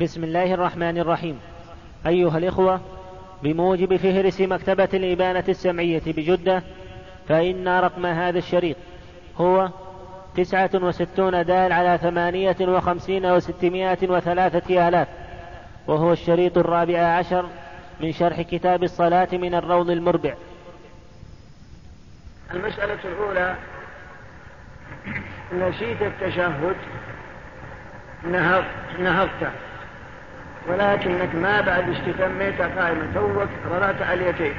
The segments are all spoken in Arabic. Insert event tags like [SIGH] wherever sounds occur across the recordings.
بسم الله الرحمن الرحيم. أيها الإخوة بموجب فهرس مكتبة الإبانة السمعية بجدة فإن رقم هذا الشريط هو تسعة وستون دال على ثمانية وخمسين وستمائة وثلاثة آلاف وهو الشريط الرابع عشر من شرح كتاب الصلاة من الروض المربع. المسألة الأولى نسيت التشهد نهضت نهضت ولكنك ما بعد استتميت قائمة توك رفعت على اليتين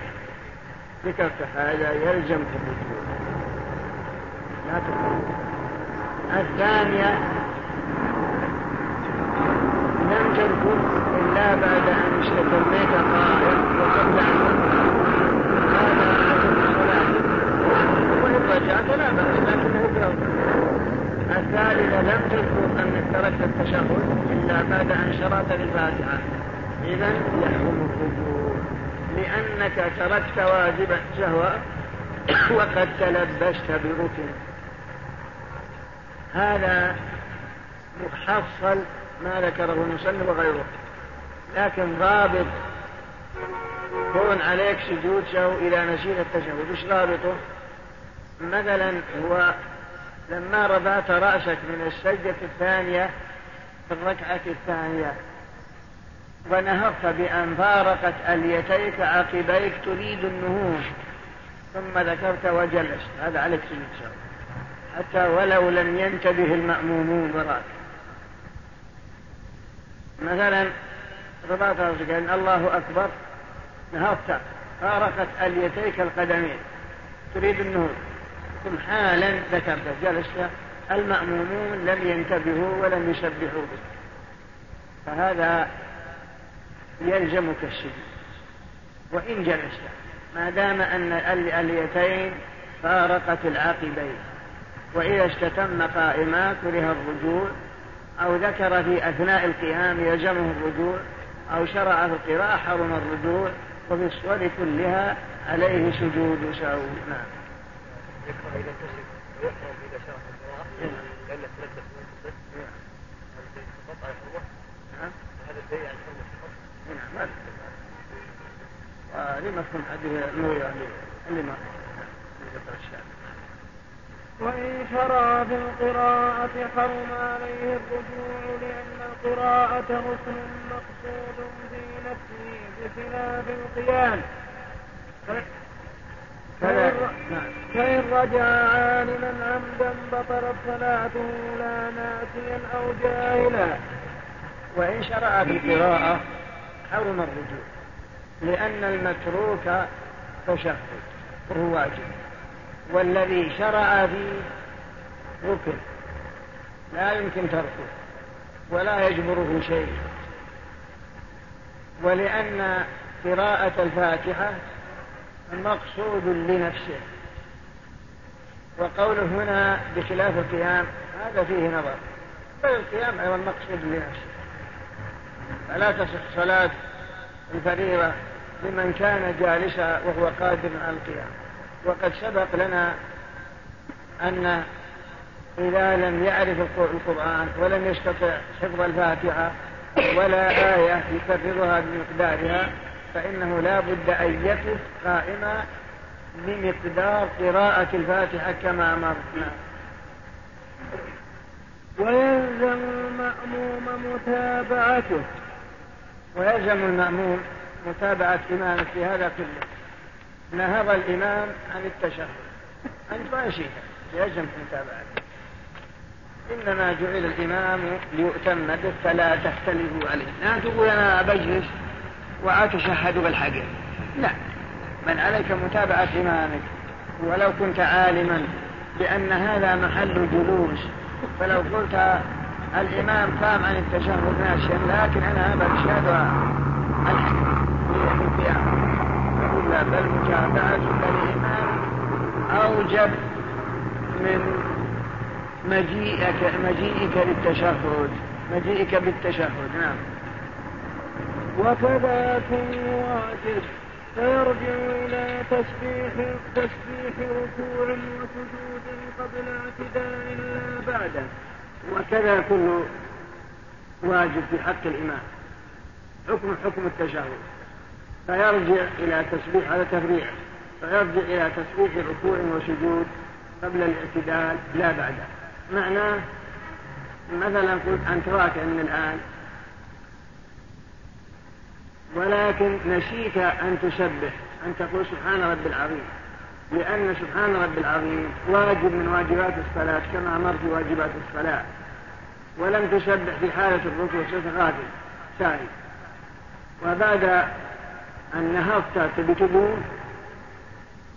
ذكرت هذا يلزم تقول لا تقول الثانية لم تذكر إلا بعد أن استتميت قائمة وقبل أن هذا صلاة وإن رجعت لا بأس لكنه يكره. الثالثة لم تذكر أنك تركت التشهد إلا بعد أن شرعت للفاتحة إذا يحرم الفجور لأنك تركت واجب الشهوة وقد تلبست بركن. هذا محصل ما ذكره المسلم وغيره. لكن ضابط. كون عليك سجود شهو إلى نسيت التشهد. إيش ضابطه؟ مثلا هو لما رفعت رأسك من السجدة الثانية في الركعة الثانية. ونهضت بأن فارقت أليتيك عقبيك تريد النهوض. ثم ذكرت وجلست. هذا عليك سنة حتى ولو لم ينتبه المأمومون وراك مثلا رباط رأسك أن الله أكبر. نهضت. فارقت أليتيك القدمين. تريد النهوض. ثم حالا ذكرت جلس المأمومون لم ينتبهوا ولم يسبحوا به. فهذا يلزمك السجود وإن جلست ما دام أن الأليتين فارقت العاقبين وإذا استتم قائما كره الرجوع أو ذكر في أثناء القيام يلزمه الرجوع أو شرع في القراءة حرم الرجوع وفي الصور كلها عليه سجود سهو نعم. وإن شرع في القراءة حرم عليه الرجوع لأن القراءة غسل مقصود في نفسه بخلاف القيام. فإن رجع عالما عمدا بطلت صلاته لا ناسيا أو جاهلا وإن شرع في القراءة حرم الرجوع لأن المتروك تشهد وهو واجب. والذي شرع فيه ركن لا يمكن تركه ولا يجبره شيء. ولأن قراءة الفاتحة مقصود لنفسه. وقوله هنا بخلاف القيام هذا فيه نظر. بل القيام أيضا مقصود لنفسه. فلا تصح صلاة الفريضة لمن كان جالسا وهو قادر على القيام. وقد سبق لنا أن إذا لم يعرف القرآن ولم يستطع حفظ الفاتحة ولا آية يكررها بمقدارها فإنه لا بد أن يقف قائما بمقدار قراءة الفاتحة كما أمرنا. ويلزم المأموم متابعته. ويلزم المأموم متابعة إمامه في هذا كله. نهض الإمام عن التشهد. عن فاشية يلزم متابعته. إنما جعل الإمام ليؤتم به فلا تختلفوا عليه. لا تقول أنا بجلس وأتشهد بالحق لا. بل عليك متابعة إمامك ولو كنت عالما بأن هذا محل جلوس فلو قلت الإمام قام عن التشهد ناشيا لكن أنا هذا أشهد الحق لا بل متابعة الإمام أوجب من مجيئك مجيئك للتشهد. مجيئك بالتشهد نعم. وثبات واجب. فيرجع إلى تسبيح تسبيح ركوع وسجود قبل اعتداء لا بعده. وكذا كل واجب في حق الإمام. حكم حكم التشهد. فيرجع إلى تسبيح هذا تفريع. فيرجع إلى تسبيح ركوع وسجود قبل الاعتدال لا بعده. معناه مثلا قلت أنت راكع من الآن. ولكن نسيت أن تسبح أن تقول سبحان رب العظيم. لأن سبحان رب العظيم واجب من واجبات الصلاة كما أمر في واجبات الصلاة. ولم تسبح في حالة الركوع ستغادر ثاني وبعد أن نهضت تبي تقوم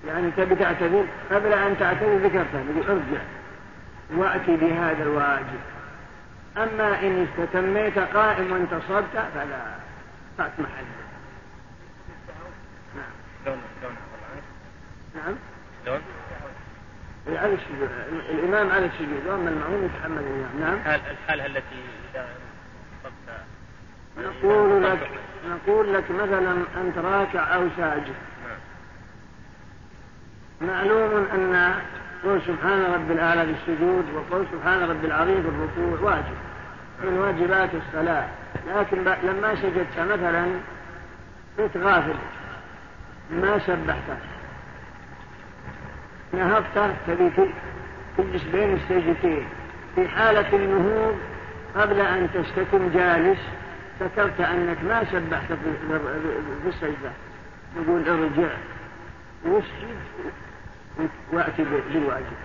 يعني تبي تعتذر؟ قبل أن تعتذر ذكرتها ارجع وأتي بهذا الواجب. أما إن استتميت قائم وانتصبت فلا. اسمع نعم۔ نعم۔, نعم۔, نعم۔ على السجود الإمام على السجود واما المعموم يتحمل الامام نعم الحاله التي إذا نقول نعم. لك نقول لك مثلا انت راكع أو ساجد معلوم أن قول سبحان رب الاعلى في السجود وقول سبحان رب العظيم في الركوع واجب. من واجبات الصلاة. لكن لما سجدت مثلا كنت غافل. ما سبحته نهضت تبي تجلس بين السجدتين. في حالة النهوض قبل أن تستتم جالس ذكرت أنك ما سبحت بالسجدة نقول ارجع. واسجد وأتي بالواجب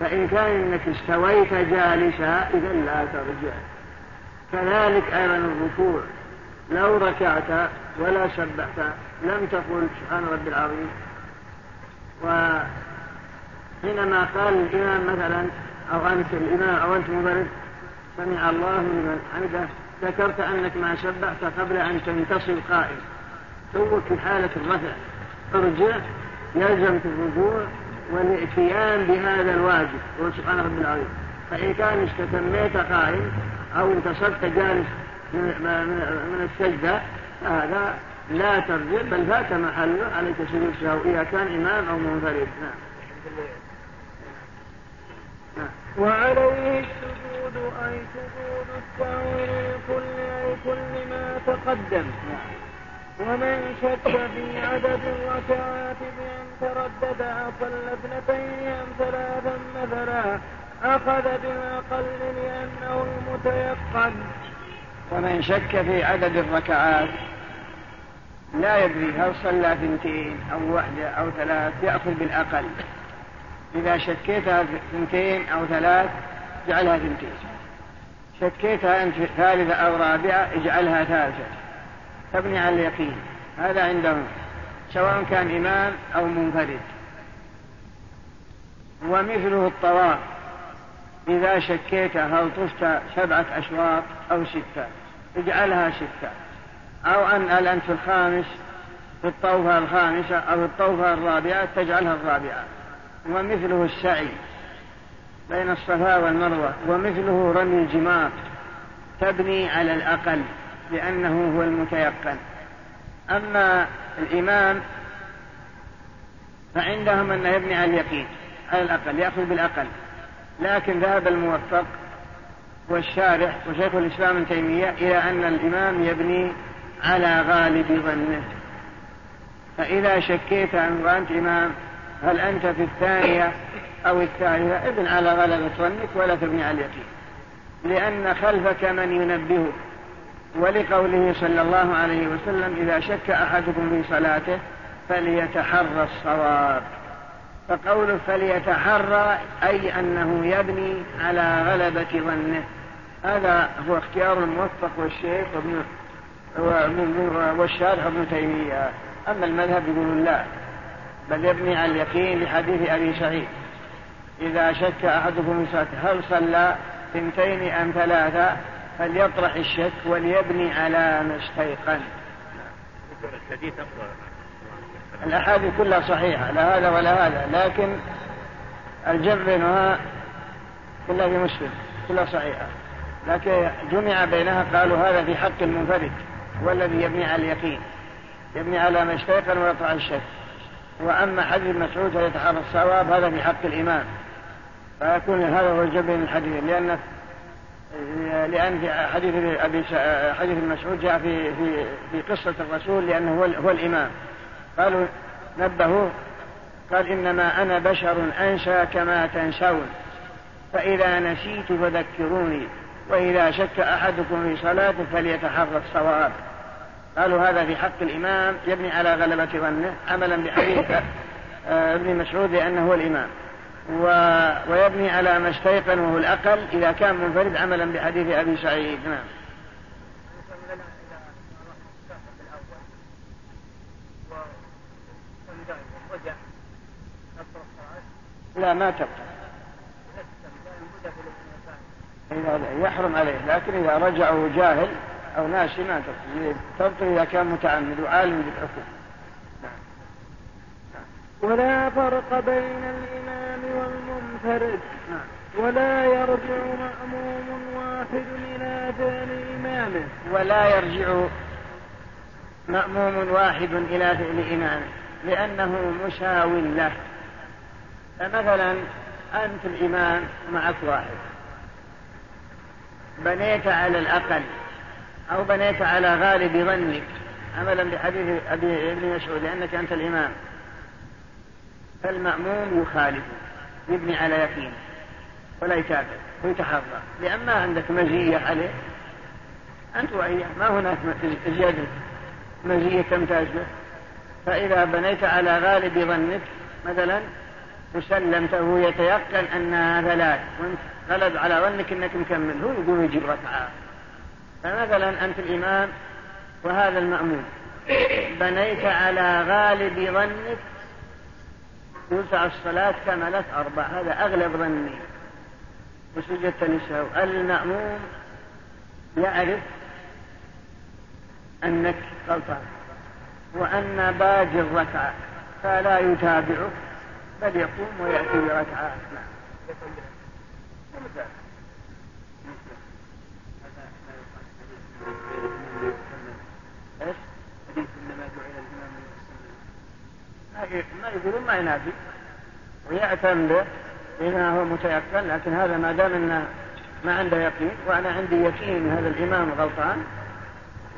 فإن كان أنك استويت جالسا إذا لا ترجع. كذلك أيضا الركوع. لو ركعت ولا سبحت لم تقل سبحان ربي العظيم. وحينما قال الإمام مثلا أو أنت الإمام أو أنت مبرد سمع الله لمن حمده ذكرت أنك ما سبحت قبل أن تنتصر قائم. توك في حالة الرفع. ارجع يلزم في الرجوع والائتيان بهذا الواجب هو سبحان رب العظيم. فإن كان استتميت قائم أو انتصرت جالس من السجدة فهذا لا ترجع بل فات محله عليك سجود سهو إذا كان إمام أو منفرد. نعم. نعم. وعليه السجود أي سجود السهو لكل أي كل ما تقدم. نعم. ومن شك في عدد الركعات بأن تردد أصلى اثنتين أم ثلاثا مثلا أخذ بما قل لأنه المتيقن ومن شك في عدد الركعات لا يدري هل صلى ثنتين أو واحدة أو ثلاث يأخذ بالأقل. إذا شكيتها ثنتين أو ثلاث اجعلها ثنتين شكيتها أنت ثالثة أو رابعة اجعلها ثالثة. تبني على اليقين. هذا عندهم سواء كان إمام أو منفرد. ومثله الطواف. إذا شكيت هل طفت سبعة أشواط أو ستة اجعلها ستة. أو أن أنت الخامس في الطوفة الخامسة أو في الطوفة الرابعة تجعلها الرابعة. ومثله السعي بين الصفا والمروة ومثله رمي الجمار تبني على الأقل لأنه هو المتيقن. أما الإمام فعندهم أنه يبني على اليقين على الأقل يأخذ بالأقل. لكن ذهب الموفق والشارح وشيخ الإسلام ابن تيمية إلى أن الإمام يبني على غالب ظنه. فإذا شكيت عن وأنت إمام هل أنت في الثانية أو الثالثة؟ ابن على غلبة ظنك ولا تبني على اليقين. لأن خلفك من ينبهك ولقوله صلى الله عليه وسلم إذا شك أحدكم في صلاته فليتحرى الصواب. فقول فليتحرى أي أنه يبني على غلبة ظنه. هذا هو اختيار الموفق والشيخ والشارح ابن تيمية. أما المذهب يقول لا بل يبني على اليقين لحديث أبي سعيد. إذا شك أحدكم هل صلى اثنتين أم ثلاثة؟ فليطرح الشك وليبني على ما استيقن الحديث أفضل. الأحاديث كلها صحيحة لا هذا ولا هذا لكن الجمع بينها كلها في مسلم كلها صحيحة. لكن جمع بينها قالوا هذا في حق المنفرد والذي يبني على اليقين يبني على ما استيقن ويقع الشك وأما حديث مسعود يتحرى الصواب هذا في حق الإمام. فيكون هذا هو الجمع بين الحديثين لأن لأن في حديث أبي حديث المسعود جاء في في في قصة الرسول لأنه هو الإمام. قالوا نبهوه قال إنما أنا بشر أنسى كما تنسون فإذا نسيت فذكروني وإذا شك أحدكم في صلاته فليتحرى الصواب قالوا هذا في حق الإمام يبني على غلبة ظنه عملا بحديث آه، ابن مسعود لأنه هو الإمام. و... ويبني على ما استيقنه الأقل إذا كان منفرد عملا بحديث أبي سعيد. نعم. لا ما تبقى. يحرم عليه. لكن إذا رجعه جاهل أو ناشي ما تبقى. تبقى إذا كان متعمد وعالم بالحكم. نعم. ولا فرق بين الإمام والمنفرد. نعم. ولا يرجع مأموم واحد إلى فعل إمامه. ولا يرجع مأموم واحد إلى فعل إمامه لأنه مساو له. فمثلا أنت الإمام معك واحد. بنيت على الأقل أو بنيت على غالب ظنك. عملا بحديث أبي ابن مسعود لأنك أنت الإمام. فالمأموم يخالف يبني على يقين. ولا يتابع ويتحرى لأن ما عندك مزية عليه. أنت وإياه ما هناك زيادة مزية تمتاز به. فإذا بنيت على غالب ظنك مثلا وسلمته يتيقن أنها ثلاث وانت غلب على ظنك أنك مكمل. هو يقوم يجيب ركعة. فمثلا أنت الإمام وهذا المأمون. بنيت على غالب ظنك. قلت الصلاة كملت أربع. هذا أغلب ظني. وسجدت نساء المأموم يعرف أنك غلطان. وأن باقي الركعة. فلا يتابعك. بل يقوم ويأتي بركعة. نعم. إيش؟ حديث انما الامام ما يقولون ما ينادي. ويعتم به بما هو متيقن لكن هذا ما دام إنه ما عنده يقين وأنا عندي يقين هذا الإمام غلطان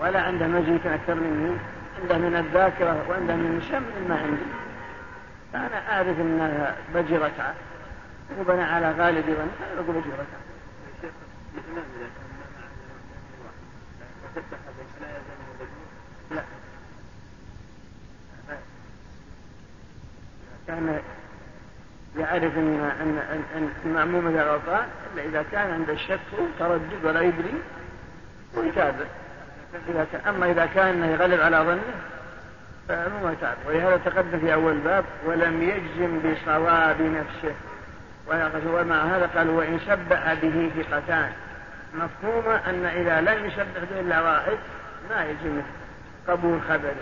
ولا عنده مزيد أكثر مني عنده من الذاكرة وعنده من شم ما عندي. أنا أعرف أنها بجرتها وبنى على غالب من أقول بجرتها لا. كان يعرف ان ان ان, أن معموم إلا إذا كان عند الشك وتردد ولا يدري ويتابع. أما إذا كان يغلب على ظنه فهو تعب ولهذا تقدم في أول الباب ولم يجزم بصواب نفسه. ومع هذا قال وإن شبأ به ثقتان. مفهوم أن إذا لم يشبه به إلا واحد ما يجزم قبول خبره.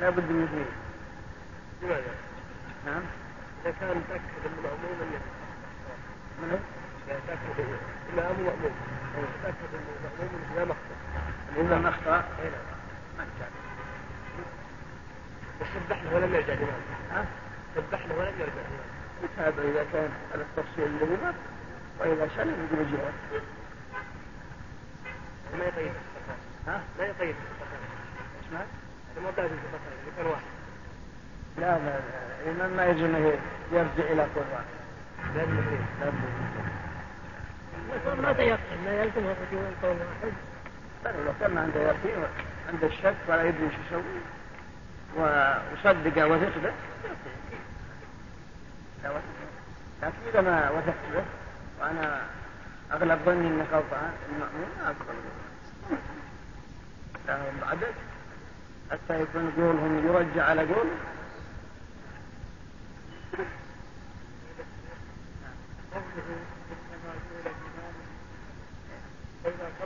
لا بد من اثنين. لماذا؟ نعم. إذا كان متأكد من العموم أنه إذا تأكد إلا أمر مأمون لا أن إلا إذا ما أخطأ إذا ما أخطأ سبحنا ولم يرجع الإمام ها؟ سبحنا ولم يرجع الإمام هذا إذا كان على التفصيل للإمام وإذا شل لم يجب الجواب ما يقيد؟ ها؟ ما يقيد؟ إيش ما؟ هذا ما داخل في كان واحد لا لا لا. الإمام ما يجب أنه يرجع إلى قول واحد لازم يقيد لازم يقيد ما تيقن ما يلزم الرجوع القول واحد. لو كان عنده يقين عنده الشك ولا يدري شو يسوي. وصدق وثق به لا وثقت لكن إذا ما وثقت به. وأنا أغلب ظني أن قول المأمون ما أقبل. لهم بعدك. حتى يكون قولهم يرجع على قوله [LAUGHS]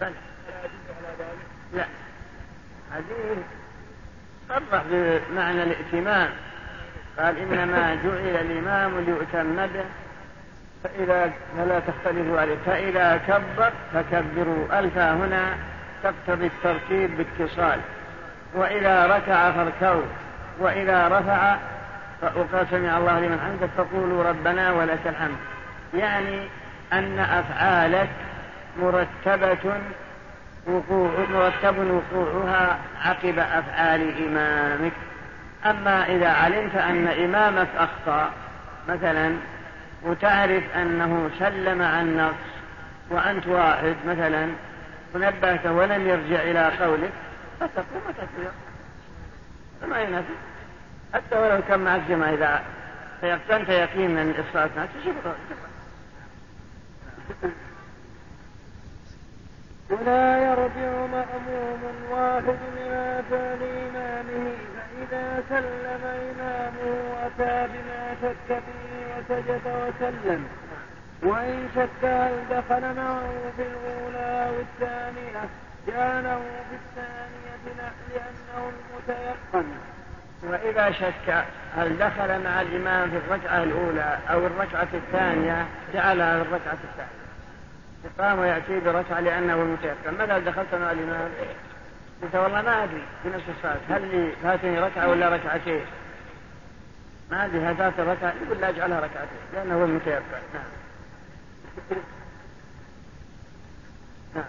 بل لا. حديث صرح بمعنى الائتمام قال إنما جعل الإمام ليؤتم به. فإذا فلا تختلفوا عليه. فإذا كبر فكبروا. ألفا هنا تقتضي الترتيب باتصال. وإذا ركع فاركعوا. وإذا رفع فأقال سمع الله لمن حمده. فقولوا ربنا ولك الحمد. يعني أن أفعالك مرتبة وقوع مرتب وقوعها عقب أفعال إمامك. أما إذا علمت أن إمامك أخطأ مثلا وتعرف أنه سلم عن نفس وأنت واحد مثلا ونبهت ولم يرجع إلى قولك فتقوم تكبير فما ينافي. حتى ولو كان معك جمع إذا تيقنت يقينا إصلاحنا تجيب. ولا يرجع مأموم واحد من آثار إمامه فإذا سلم إمامه أتى بما شك فيه وسجد وسلم. وإن شك هل دخل معه في الأولى أو الثانية جعله في الثانية لأنه المتيقن. وإذا شك هل دخل مع الإمام في الركعة الأولى أو الركعة الثانية جعلها في الركعة الثانية. قام يأتي بركعة لأنه متيقن ماذا دخلت مع الإمام. قلت والله ما أدري في نفس هل لي هاتني ركعة ولا ركعتين؟ ما أدري هاتات ركعة؟ يقول لا أجعلها ركعتين لأنه هو المتيقن نعم. [LAUGHS] نعم.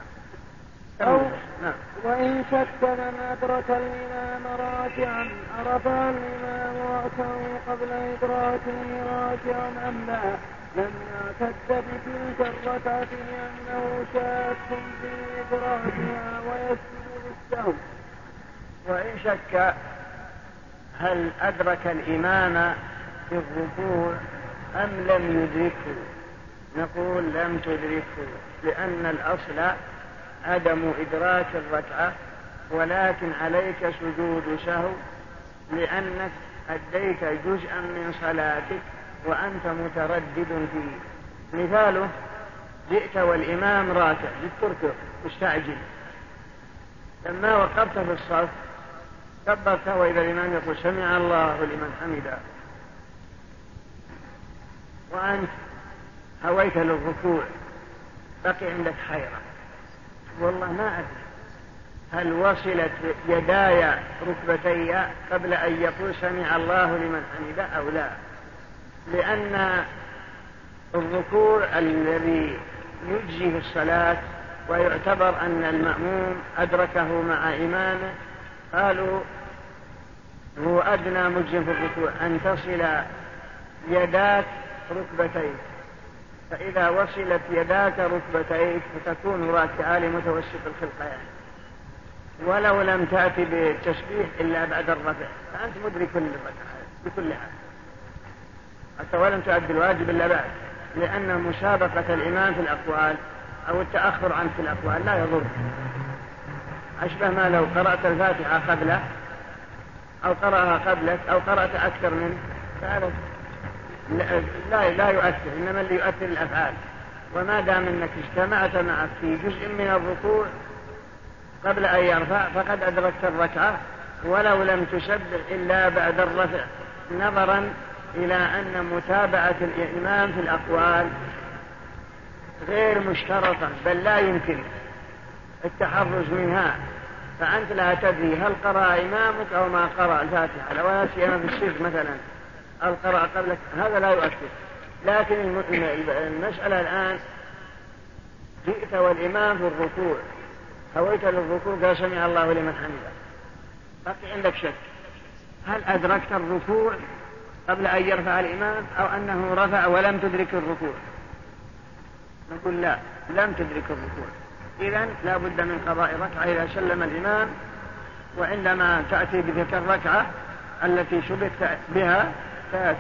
أو نعم. وإن شكل ما أدرك الإمام راجعا عرف الإمام رأسه قبل إدراكه راجعا أم لا؟ لم يعتد بتلك الركعة لأنه شاك في إبراهيم ويسجد للسهو وإن شك هل أدرك الإمام في الركوع أم لم يدركه؟ نقول لم تدركه لأن الأصل عدم إدراك الركعة ولكن عليك سجود سهو لأنك أديت جزءا من صلاتك. وأنت متردد فيه مثاله. جئت والإمام راكع. بالتركة مستعجل. لما وقفت في الصف كبرت وإذا الإمام يقول سمع الله لمن حمده. وأنت هويت للركوع. بقي عندك حيرة. والله ما أدري. هل وصلت يداي ركبتي قبل أن يقول سمع الله لمن حمده أو لا؟ لأن الركوع الذي يجزيه الصلاة ويعتبر أن المأموم أدركه مع إمامه قالوا هو أدنى مجزم في الركوع أن تصل يداك ركبتيك فإذا وصلت يداك ركبتيك فتكون راكعة لمتوسط الخلق يعني. ولو لم تأتي بالتسبيح إلا بعد الرفع فأنت مدرك للركعة بكل حال حتى ولم تؤدي الواجب إلا بعد لأن مشابقة الإمام في الأقوال أو التأخر عنه في الأقوال لا يضر. أشبه ما لو قرأت الفاتحة قبله أو قرأها قبلك أو قرأت أكثر منه فهذا لا لا يؤثر إنما اللي يؤثر الأفعال. وما دام أنك اجتمعت معك في جزء من الركوع قبل أن يرفع فقد أدركت الركعة ولو لم تسبح إلا بعد الرفع نظرا إلى أن متابعة الإمام في الأقوال غير مشترطة بل لا يمكن التحرز منها. فأنت لا تدري هل قرأ إمامك أو ما قرأ. الفاتحة لو لا سيما في السجن مثلا أو قرأ قبلك؟ هذا لا يؤثر. لكن المسألة الآن جئت والإمام في الركوع هويت للركوع قال سمع الله لمن حمده. بقي عندك شك. هل أدركت الركوع؟ قبل أن يرفع الإمام أو أنه رفع ولم تدرك الركوع. نقول لا لم تدرك الركوع. إذا لا بد من قضاء ركعة إذا سلم الإمام وعندما تأتي بتلك الركعة التي شبكت بها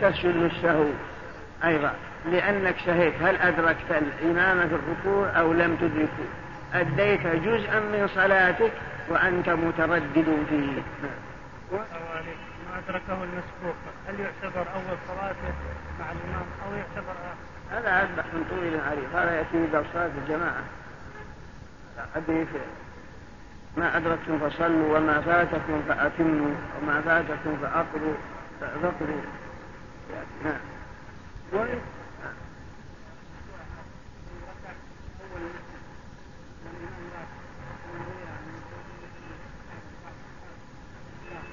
تسجد السهو أيضا. لأنك شهيت هل أدركت الإمام في الركوع أو لم تدركه. أديت جزءا من صلاتك وأنت متردد فيه. ما أدركه المسبوق. هل يعتبر أول صلاته مع الإمام أو يعتبر آخر؟ هذا أذبح من طويل عريض هذا يأتي إذا صلاة الجماعة. حديث. ما أدركتم فصلوا وما فاتكم فأتموا وما فاتكم فأقروا فأذكروا. يعني نعم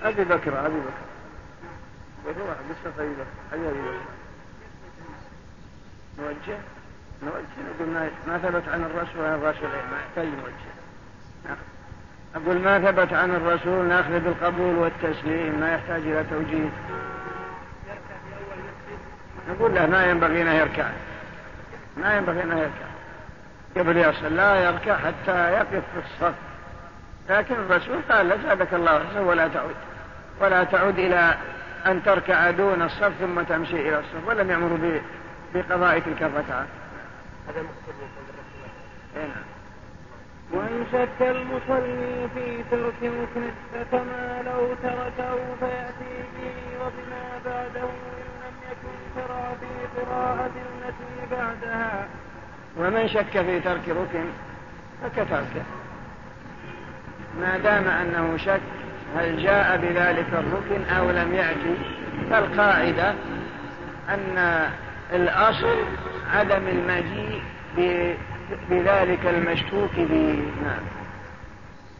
أبي بكر أبي بكر. بروح قصة طيبة أبي أبي بكر نوجه؟ نوجه؟ نقول ما ثبت عن الرسول عن الرسول. ما يحتاج نوجه نعم. أقول ما ثبت عن الرسول نأخذ بالقبول والتسليم ما يحتاج إلى توجيه. نقول له ما ينبغي أن يركع. ما ينبغي أن يركع. قبل يصل لا يركع حتى يقف في الصف. لكن الرسول قال لك الله ولا تعود. ولا تعود إلى أن تركع دون الصف ثم تمشي إلى الصف ولم يأمر بقضاء تلك الركعة. هذا مقصود إيه، نعم. وإن شك المصلي في ترك ركن فكما لو تركه فيأتي به وبما بعده إن لم يكن شرع في قراءة التي بعدها. ومن شك في ترك ركن فكتركه. ما دام أنه شك هل جاء بذلك الركن أو لم يأتي؟ فالقاعدة أن الأصل عدم المجيء بذلك المشكوك به. نعم.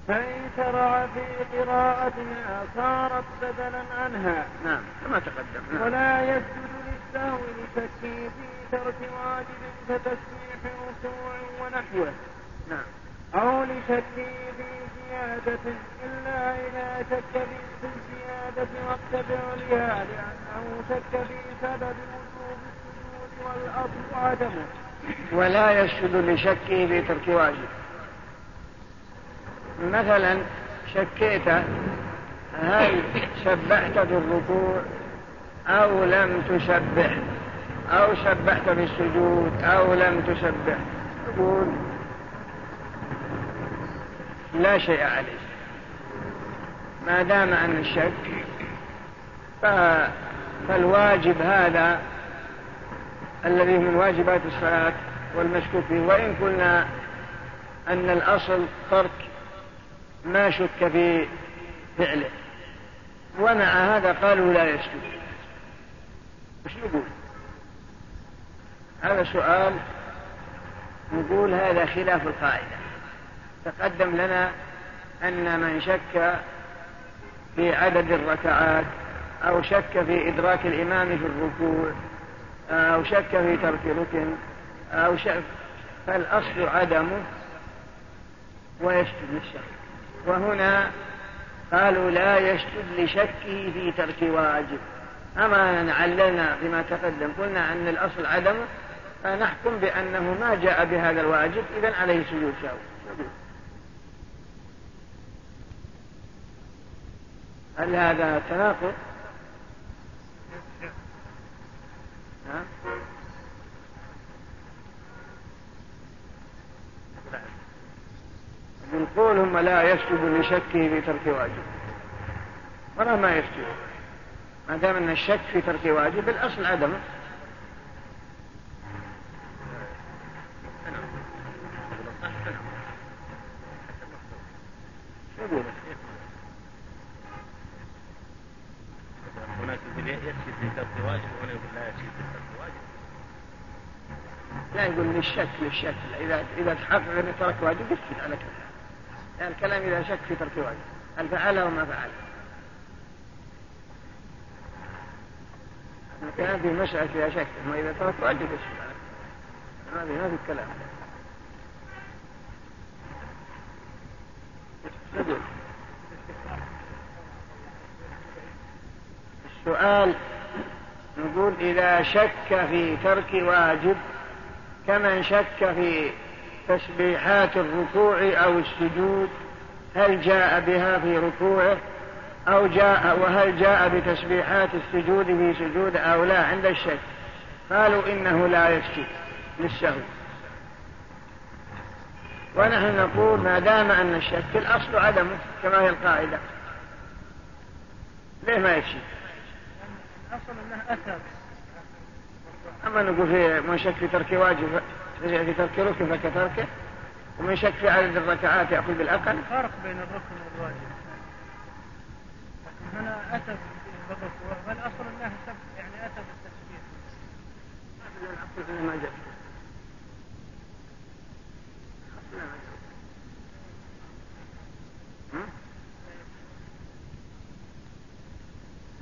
فإن شرع في قراءتنا صارت بدلا عنها. نعم. كما تقدم. نعم. ولا يسجد للسهو لشك في ترك واجب كتسبيح ركوع ونحوه. نعم. أو لشكه زيادة إلا إذا شك في الزيادة واتبع لها لأنه شك في سبب وجوب السجود والأصل عدمه ولا يسجد لشكه في ترك واجب. مثلا شكيت هل سبحت بالركوع أو لم تسبح أو سبحت بالسجود أو لم تسبح تقول لا شيء عليه. ما دام عن الشك فالواجب هذا الذي من واجبات الصلاة والمشكوك فيه. وإن قلنا أن الأصل ترك ما شك في فعله. ومع هذا قالوا لا يسجد وش نقول؟ هذا سؤال نقول هذا خلاف القاعدة. تقدم لنا أن من شك في عدد الركعات أو شك في إدراك الإمام في الركوع أو شك في ترك ركن أو شك فالأصل عدمه ويشتد للشك. وهنا قالوا لا يشتد لشكه في ترك واجب. أما عللنا بما تقدم قلنا أن الأصل عدمه فنحكم بأنه ما جاء بهذا الواجب إذا عليه سجود شاو. هل هذا تناقض؟ نعم يقول هم لا يسجد لشكه في ترك واجب. ولا ما يسجد. ما دام أن الشك في ترك واجب الأصل عدمه يقول؟ لا يقول للشك للشك. اذا إذا تحقق انه ترك واجب يسكت على كلام يعني الكلام إذا شك في ترك واجب. هل فعله وما فعله؟ الكلام في مسألة فيها شك أما إذا ترك واجب يسكت على كلام هذه هذا الكلام. السؤال نقول إذا شك في ترك واجب كمن شك في تسبيحات الركوع أو السجود هل جاء بها في ركوعه؟ أو جاء وهل جاء بتسبيحات السجود في سجود أو لا؟ عند الشك. قالوا إنه لا يشكي للسهو. ونحن نقول ما دام أن الشك الأصل عدمه كما هي القاعدة. ليه ما يشكي الاصل أنها اتت أما نقول في من شك في ترك واجب في ترك ركن فكتركه ومن شك في عدد الركعات يأخذ بالأقل. فرق بين الركن والواجب. لكن هنا اتى بالركن والاصل أنها يعني اتت بالتسبيح ما جاء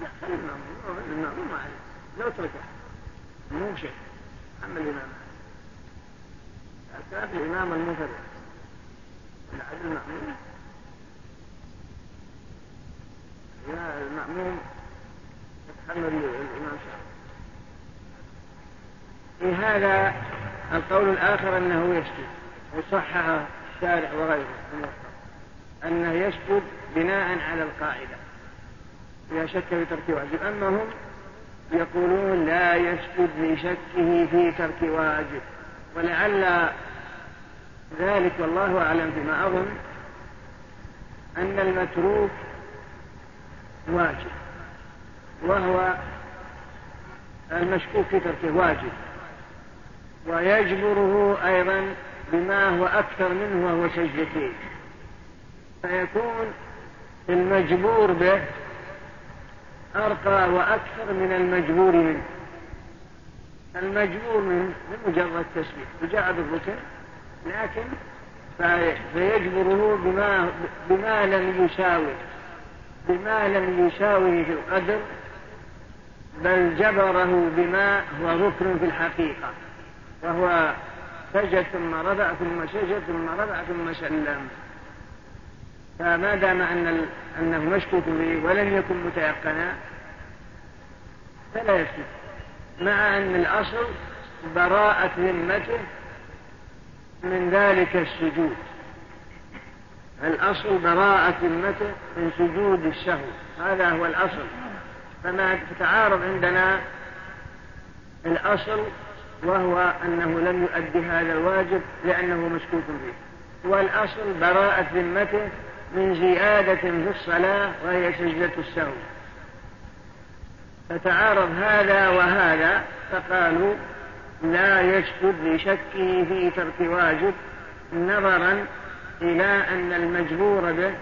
لا الإمام ما عليه لو تركه مو شيء أما الإمام كان الإمام المنفرد العدل المأمون المأموم يتحمل الإمام شافعي في هذا القول الآخر أنه يسجد وصحح الشارع وغيره. أنه يسجد بناء على القاعدة. لا شك في ترك واجب. أما هم يقولون لا يسجد لشكه في ترك واجب. ولعل ذلك والله أعلم بما أظن أن المتروك واجب. وهو المشكوك في تركه واجب. ويجبره أيضا بما هو أكثر منه وهو سجدتين فيكون المجبور به أرقى وأكثر من المجبور منه. المجبور منه مجرد تسبيح. وجاء بالركن لكن فيجبره بما, بما لم يساوي بما لم يساويه القدر بل جبره بما هو ركن في الحقيقة. وهو سجد ثم رفع ثم سجد ثم رفع ثم سلم فما دام أن أنه مشكوك به ولم يكن متيقنا فلا يسكت مع أن الأصل براءة ذمته من ذلك السجود. الأصل براءة ذمته من سجود السهو هذا هو الأصل. فما تتعارض عندنا الأصل وهو أنه لم يؤدي هذا الواجب لأنه مشكوك به. والأصل براءة ذمته من زيادة في الصلاة وهي سجدة السهو فتعارض هذا وهذا فقالوا لا يسجد لشكه في ترك واجب نظرا إلى أن المجبور به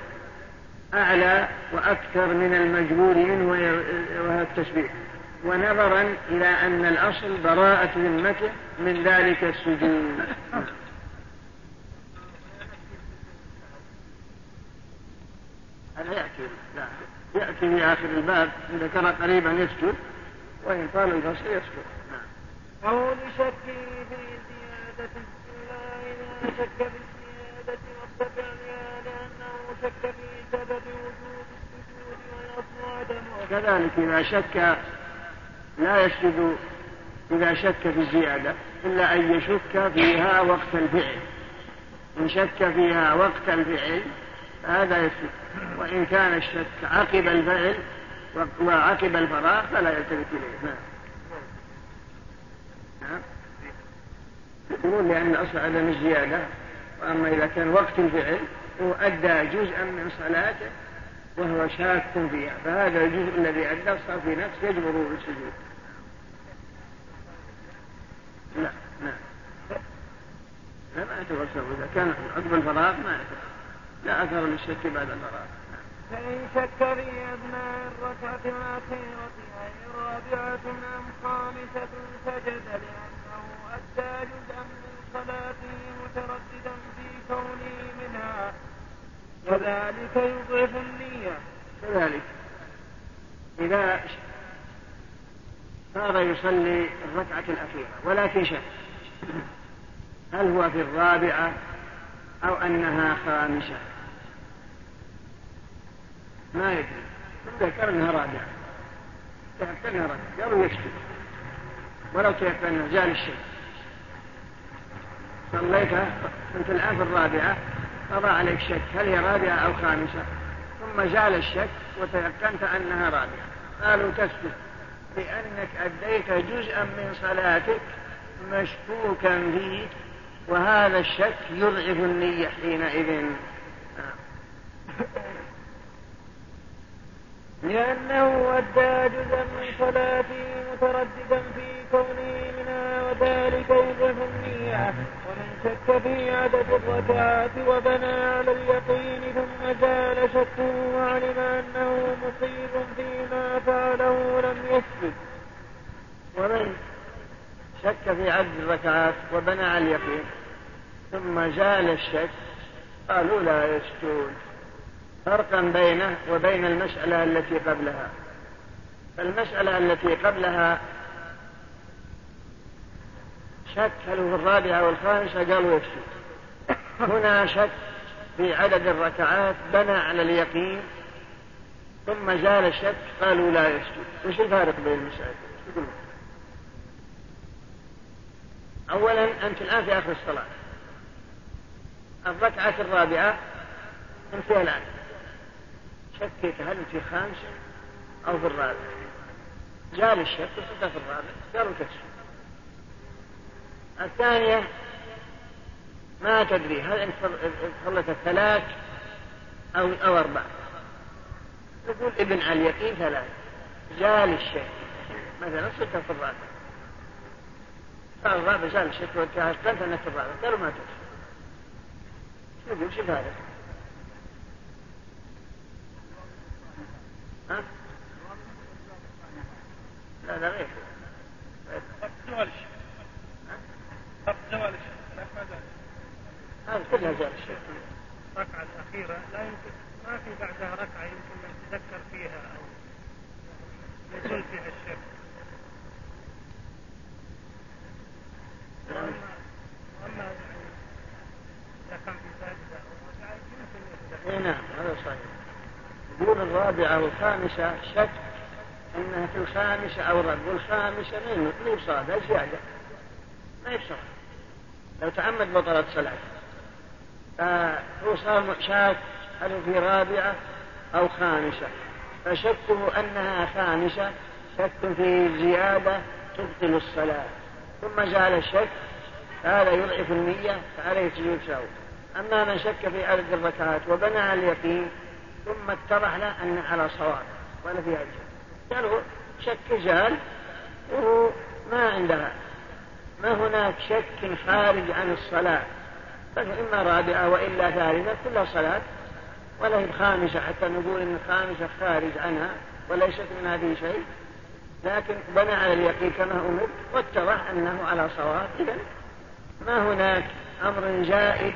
أعلى وأكثر من المجبور منه وهو التسبيح ونظرا إلى أن الأصل براءة ذمته من ذلك السجود. هذا يأتي نعم. يأتي في آخر الباب إذا كان قريبا يسجد وإن طال الفصل يسجد. نعم. أو لشكه في زيادة إلا إذا شك في الزيادة واستدعها لأنه شك في سبب وجود السجود والأصل عدمه كذلك إذا شك لا يسجد إذا شك في الزيادة إلا أن يشك فيها وقت الفعل. إن شك فيها وقت الفعل هذا يسكت وإن كان الشك عقب الفعل وعقب الفراغ فلا يلتفت إليه. نعم. نعم. يقولون لأن الأصل عدم الزيادة وأما إذا كان وقت الفعل هو أدى جزءا من صلاته وهو شاك فيها. فهذا الجزء الذي أدى صار في نفس يجبره بالسجود لا لا لا ما يعتبر إذا كان عقب الفراغ ما يعتبر لا أثر للشك بعد المرأة. فإن شك في أثناء الركعة الأخيرة أي رابعة أم خامسة سجد لأنه أدى جزءا من صلاته مترددا في كونه منها وذلك يضعف النية. كذلك. إذا صار يصلي الركعة الأخيرة ولكن شك. هل هو في الرابعة؟ أو أنها خامسة ما يدري. تذكر أنها رابعة تذكر أنها رابعة قالوا يكفي. ولو تيقن زال الشيء. صليتها كنت الآن في الرابعة قضى عليك شك. هل هي رابعة أو خامسة ثم زال الشك وتيقنت أنها رابعة قالوا تثبت لأنك أديت جزءا من صلاتك مشكوكا فيه وهذا الشك يضعف النية حينئذ. آه. لأنه أدى جزءا من صلاته مترددا في كونه منها وذلك يضعف النية. ومن شك في عدد الركعات وبنى على اليقين ثم زال شكه وعلم أنه مصيب فيما فعله لم يسجد ومن شك في عدد الركعات وبنى على اليقين. ثم جاء الشك قالوا لا يشكون. فرقا بينه وبين المسألة التي قبلها. المسألة التي قبلها شك هل هو الرابعة والخامسة قالوا يكفي هنا شك في عدد الركعات بنى على اليقين. ثم زال الشك قالوا لا يسجد وش الفارق بين المسائل أولا أنت الآن في آخر الصلاة. الركعة الرابعة انتهى الآن شكيت هل في خامسة أو في الرابعة جاء الشك وصدق في الرابعة قالوا تكسر الثانية ما تدري هل انت صليت الثلاث أو أو أربعة يقول ابن على اليقين ثلاث. جاء الشك مثلا صدق في الرابعة صار الرابع زال الشك وانتهى الثلاث أنك الرابعة قالوا ما تدري. مجھے كلها زوال الشيخ الركعة الأخيرة لا يمكن ما في بعدها ركعة يمكن أن تتذكر. الرابعة والخامسة شك أنها في الخامسة أو الرابعة والخامسة من من صادة زيادة. ما يفسر لو تعمد بطلت صلاة. فهو صار شاك هل في رابعة أو خامسة. فشكه أنها خامسة شك في زيادة تبطل الصلاة. ثم زال الشك هذا يضعف النية فعليه سجود سهو أما من شك في عدد الركعات وبنى اليقين ثم اتضح له أن على صواب ولا فيها أجل قالوا شك زال وما عندها. ما هناك شك خارج عن الصلاة. فإما رابعة وإلا ثالثة كلها صلاة. ولا هي الخامسة حتى نقول أن الخامسة خارج عنها وليست من هذه شيء. لكن بنى على اليقين كما أمر واتضح أنه على صواب. إذا ما هناك أمر زائد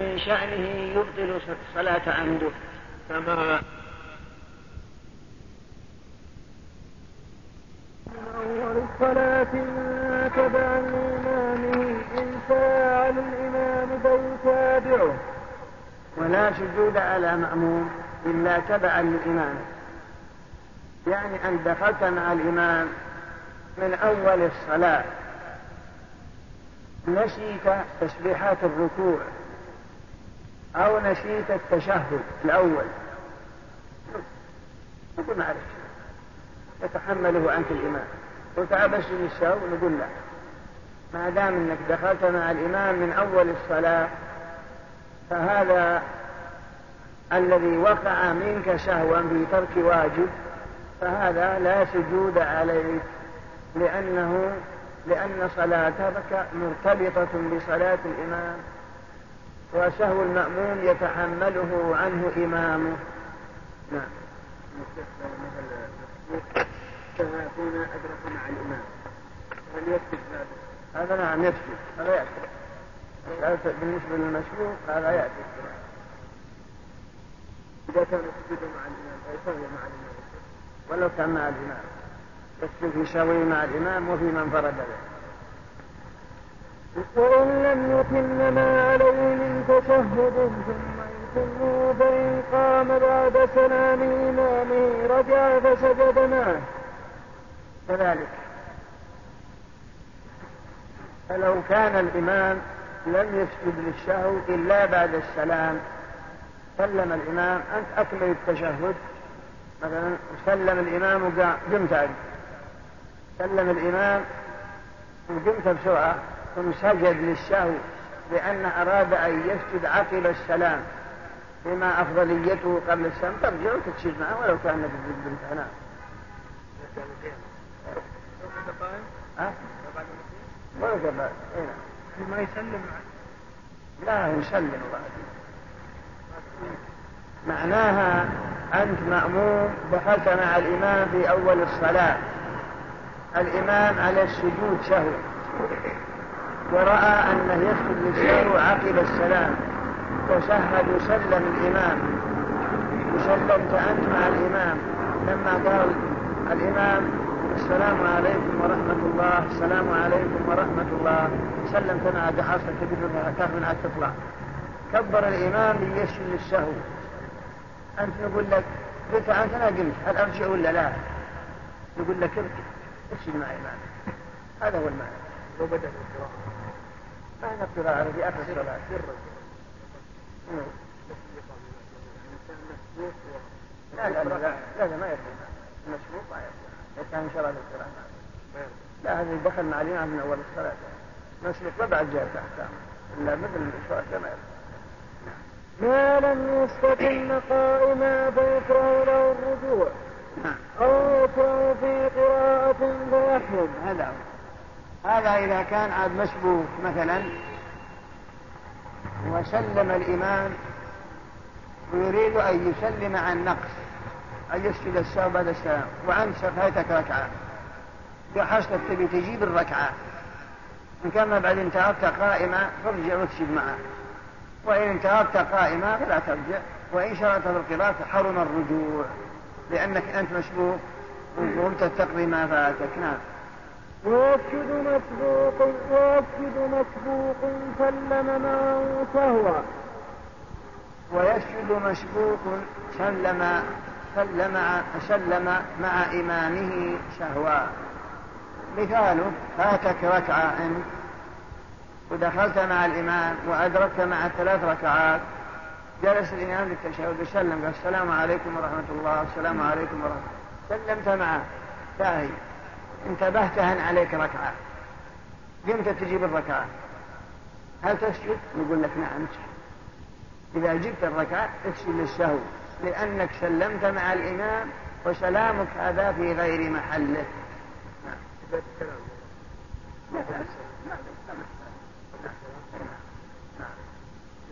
من شأنه يبطل صلاة عمده السماء. أول الصلاة ما تبعا لإمامه إن فعل الإمام فيتابعه ولا سجود على مأموم إلا تبعا للإمام. يعني أن دخلت مع الإمام من أول الصلاة. نسيت تسبيحات الركوع. أو نسيت التشهد الأول. نقول معلش. يتحمله عنك الإمام. قلت أبشر الشهو نقول لا. ما دام أنك دخلت مع الإمام من أول الصلاة فهذا الذي وقع منك شهوا ترك واجب فهذا لا سجود عليك لأنه لأن صلاتك مرتبطة بصلاة الإمام. وسهو المأموم يتحمله عنه إمامه. نعم. أدرك مع الإمام هل هذا نعم يكفي. هذا يأتي بالنسبة للمشروع هذا يأتي. إذا كان يسجد مع الإمام مع الإمام. ولو كان مع الإمام. يسجد يساوي مع الإمام وفي من فرد له وإن لم يتم ما عليه من تشهد ثم يتمه فإن قام بعد سلام إمامه رجع فسجد معه كذلك. فلو كان الإمام لم يسجد للشهو إلا بعد السلام سلم الإمام أنت أكمل التشهد. مثلا سلم الإمام وقمت سلم الإمام وقمت بسرعة. ثم سجد للشهو لأن أراد أن يسجد عقل السلام بما أفضليته قبل السلام. ترجع وتتشير معه ولو كان في الجد الامتحان ها؟ كان إيه. ما يسلم لا يسلم معناها أنت مأمور دخلت مع الإمام في أول الصلاة. الإمام على السجود سهو. ورأى أنه يسجد للسهو عقب السلام وشهد يسلم الإمام. وسلمت أنت مع الإمام. لما قال الإمام السلام عليكم ورحمة الله السلام عليكم ورحمة الله. سلمت مع دحصت كبير من من تطلع. كبر الإمام ليسجد للسهو أنت نقول لك قلت أنت أنا قلت هل أرجع ولا لا؟ يقول لك ارجع اسجد مع إمامك. هذا هو المعنى. وبدأ القراءة. ما ينبه عليه بأخذ الصلاة لا لا لا لا ما يرضى المشروط ما يرضى إذا كان شرع للقراءة لا هذا دخل علينا من أول الصلاة مسلك بعد جاءت أحكام إلا مثل الشرع ما يرضى ما لم يستتم قائما فيكره له الرجوع. هذا إذا كان عاد مشبوك مثلا وسلم الإمام ويريد أن يسلم عن نقص أن يسجد السلام بعد السلام وأنت فاتك ركعة. بحسب تبي تجيب الركعة. إن كان بعد إن تعبت قائمة فارجع واسجد معه. وإن تعبت قائمة فلا ترجع. وإن شرعت بالقراءة حرم الرجوع. لأنك أنت مشبوك وقمت تقضي ما فاتك. نعم. واكد مسبوق واكد مسبوق سلم معه فهو ويشهد مشبوق سلم سلم سلم مع إمامه شهوا مثاله فاتك ركعة أنت ودخلت مع الإمام وأدركت مع ثلاث ركعات جلس الإمام للتشهد وسلم قال السلام عليكم ورحمة الله السلام عليكم ورحمة الله. سلمت معه. تاهي. انتبهت أن عليك ركعة قمت تجيب الركعة هل تسجد؟ نقول لك نعم تسجد إذا جبت الركعة اسجد للسهو لأنك سلمت مع الإمام وسلامك هذا في غير محله نعم.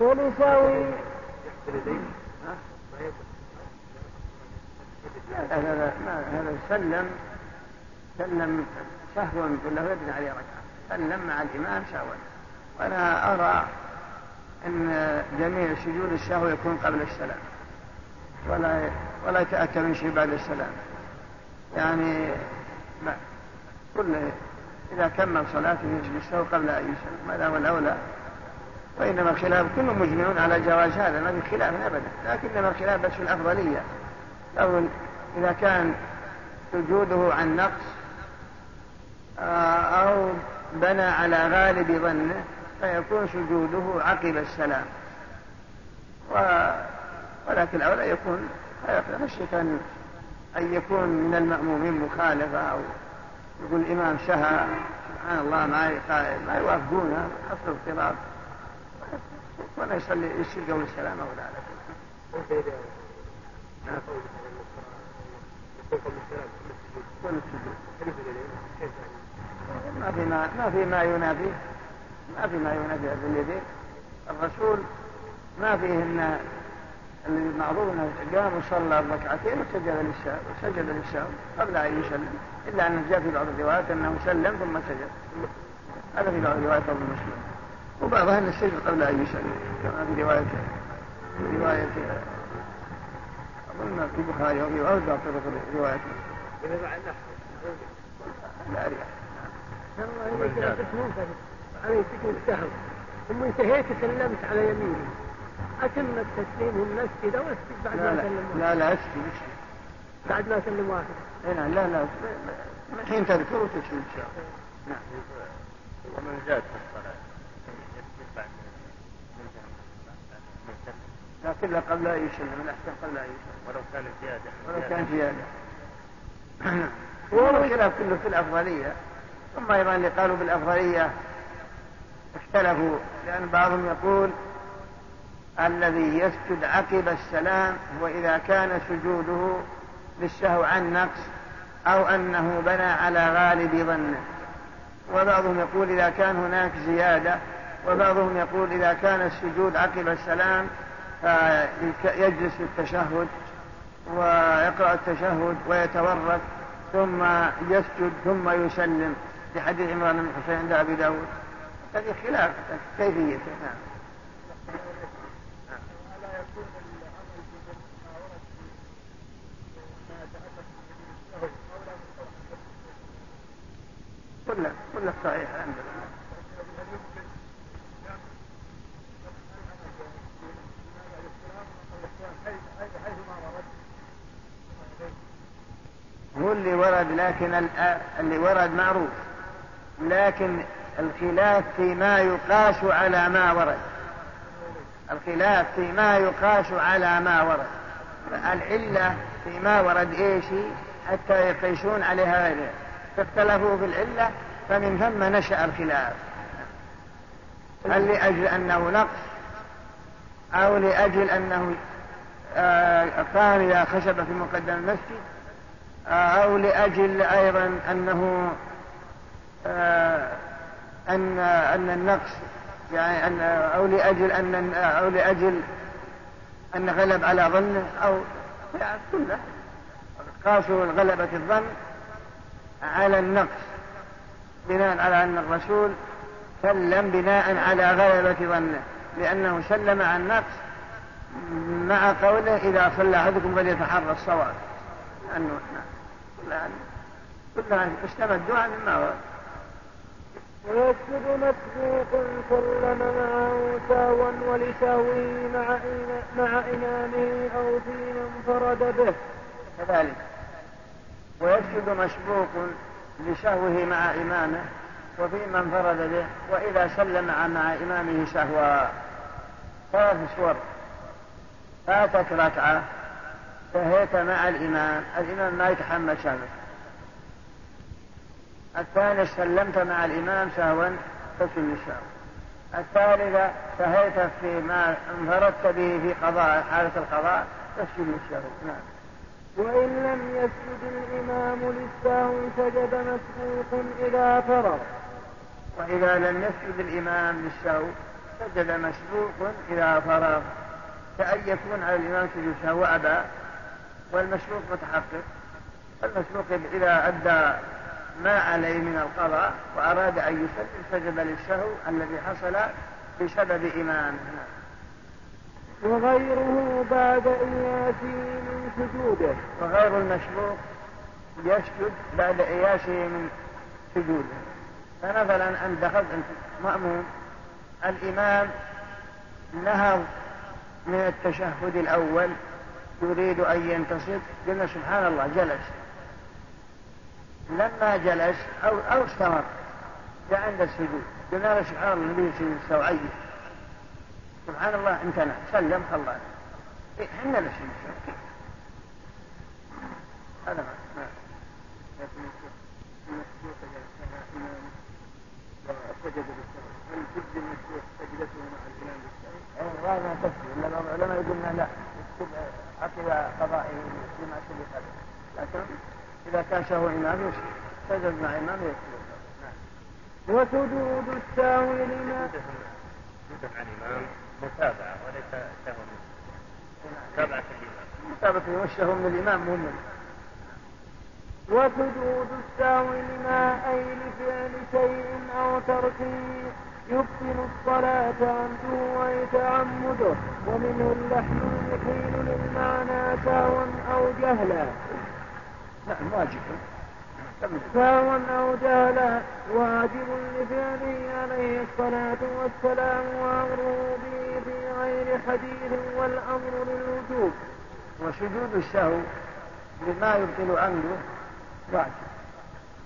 يقول يساوي لا لا لا هذا سلم سلم سهوا كله يبنى عليه ركعة. سلم مع الإمام سهوا وأنا أرى أن جميع سجود السهو يكون قبل السلام. ولا ولا يتأتى من شيء بعد السلام. يعني ما كله إذا كمل صلاته يجلس السهو قبل أن يسلم. هذا هو الأولى. وإنما الخلاف كل مجمعون على جواز هذا. ما في خلاف أبدا. لكنما الخلاف بس في الأفضلية. لو إذا كان سجوده عن نقص أو بنى على غالب ظنه فيكون سجوده عقب السلام. و... ولكن الأولى يكون خشية أن يكون من المأمومين مخالفة أو يقول الإمام شهى سبحان الله ما ما يوافقونه حصل اضطراب. ولا يصلي يصير قول السلام أو لا. نعم. لكن. ما في ما, ما في ما ينافي ما في ما ينافي هذا اليدين الرسول ما فيه ان المعروف معروف انه قام وصلى ركعتين وسجد للشام وسجد للشام قبل أن يسلم. إلا أن جاء في بعض الروايات أنه سلم ثم سجد. هذا في بعض الروايات أبو مسلم. وبعضها ان السجد قبل أن يسلم. كما في روايه في روايه أظن في البخاري أو في بعض طرق روايه لا أريح. أنا يمسكني السهم ثم انتهيت سلمت على يميني أتم التسليم والمسجد أو أسجد بعد ما أسلم لا لا أسجد أسجد بعد ما أسلم واحد اي نعم لا لا الحين تذكر وتسجد إن شاء الله نعم ومن زاد في الصلاة لكن لا قبل أي شيء من الأحسن قبل أي شيء ولو كان زيادة ولو كان زيادة هو والخلاف كله في الأفضلية ثم أيضا اللي قالوا بالأفضلية اختلفوا لأن بعضهم يقول الذي يسجد عقب السلام هو إذا كان سجوده للسهو عن نقص أو أنه بنى على غالب ظنه. وبعضهم يقول إذا كان هناك زيادة وبعضهم يقول إذا كان السجود عقب السلام آه، يجلس في التشهد ويقرأ التشهد ويتورك ثم يسجد ثم يسلم. في حديث عمران بن حسين عند أبي داود. هذه خلاف كيفية؟ نعم كله كله صحيح الحمد لله هو اللي ورد لكن اللي ورد معروف. لكن الخلاف فيما يقاس على ما ورد. الخلاف فيما يقاس على ما ورد. العلة فيما ورد إيش؟ حتى يقيسون عليها غيره. فاختلفوا في العلة فمن ثم نشأ الخلاف. هل لأجل أنه نقص؟ أو لأجل أنه آه، كان إلى خشب في مقدم المسجد؟ آه، أو لأجل أيضا أنه أن أن النقص يعني أن أو لأجل أن أو لأجل أن غلب على ظنه أو يعني كله قاسوا غلبة الظن على النقص بناء على أن الرسول سلم بناء على غلبة ظنه لأنه سلم عن النقص مع قوله إذا صلى أحدكم فليتحرى الصواب لأنه كلها استمدوا عن ما هو ويسجد مسبوق سلم معه ساوا ولسهوه مع, إمامه أو في من فرد به. كذلك. ويسجد مشبوق لشهوه مع إمامه وفي من فرد به وإذا سلم مع إمامه شهوى ثلاث سور فاتت ركعة فهيت مع الإمام. الإمام ما يتحمل شهوة. الثالث سلمت مع الإمام سهوا فسل السهو الثالثة سهيت فيما انفردت به في قضاء حالة القضاء فسل السهو نعم. وإن لم يسجد الإمام للسهو سجد مسبوق إذا فرغ. وإذا لم يسجد الإمام للسهو سجد مسبوق إذا فرغ. كأن يكون على الإمام سجود سهو أبى والمسبوق متحقق. المسبوق إذا أدى ما عليه من القضاء وأراد أن يسجد سجد للشهو الذي حصل بسبب إمامنا وغيره بعد إياسه من سجوده. وغير المشروع يسجد بعد إياسه من سجوده. فمثلا أن دخلت أنت مأمون الإمام نهض من التشهد الأول يريد أن ينتصب قلنا سبحان الله جلس. لما جلس أو, أو استمر عند السجود قلنا له شعار النبي في السوعية سبحان الله امتنع سلم خلص إحنا لسنا شك هذا ما سجد هل تجزي المشروع سجدته مع الامام بالسلام؟ والله ما تجزي الا العلماء يقولنا لا عقب قضائه بما سبق لكن إذا كان شهوة إمام يشهد. فإذا مع إمام يشهد. نعم. وسجود السهو لما سجود متابعة وليس سهو متابعة الإمام متابعة والشهو من الإمام مهم وسجود السهو لما أي لفعل شيء أو تركه يبطل الصلاة عنده ويتعمده. ومنه اللحن يحيل للمعنى سهوا أو جهلا. نعم واجب. فهو أودع له واجب لفعله عليه الصلاة والسلام وأمره به في غير حديث والأمر للوجوب وسجود السهو لما يبطل عنده واجب.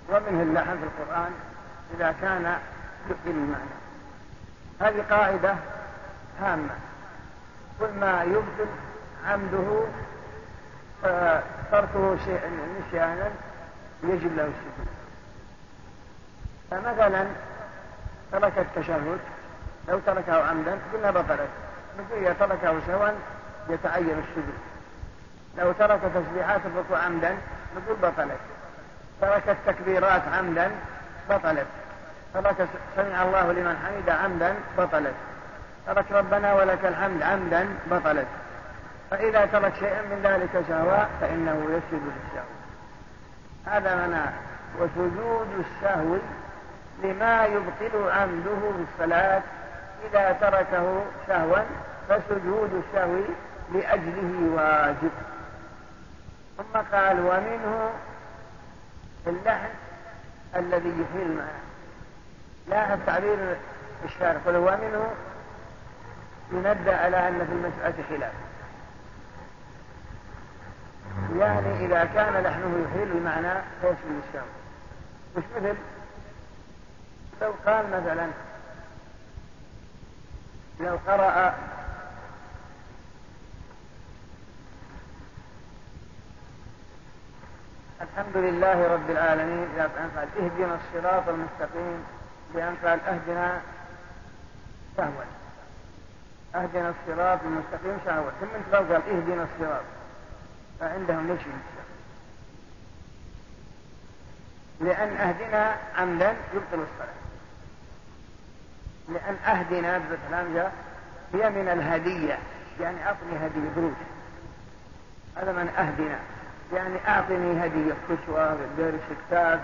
ومنه اللحن في القرآن إذا كان يبطل المعنى. هذه قاعدة هامة. كل ما يبطل عمده فتركه شيئا نسيانا يجب له السجود. فمثلا ترك التشهد لو تركه عمدا قلنا بطلت مثل إذا تركه سوا يتعين السجود. لو ترك تسبيحات الركوع عمدا نقول بطلت ترك التكبيرات عمدا بطلت ترك سمع الله لمن حمد عمدا بطلت ترك ربنا ولك الحمد عمدا بطلت فإذا ترك شيئا من ذلك سهوا فإنه يسجد للسهو هذا معناه وسجود السهو لما يبطل عمده في الصلاة إذا تركه سهوا فسجود السهو لأجله واجب. ثم قال ومنه اللحن الذي يحيل المعنى لاحظ تعبير الشارع قل ومنه يندى على أن في المسألة خلاف. يعني إذا كان لحنه يحيل بمعنى فيشمل الشر. مش مثل لو قال مثلا لو قرأ الحمد لله رب العالمين إذا قال اهدنا الصراط المستقيم بأن قال أهدنا شهوة. أهدنا الصراط المستقيم شهوة. ثم أنت قال اهدنا الصراط. فعندهم ليش ينسى؟ لأن أهدنا عمدا يبطل الصلاة. لأن أهدنا بالحمزة هي من الهدية يعني أعطني هدية دروس هذا من أهدنا يعني أعطني هدية قسوة درس كتاب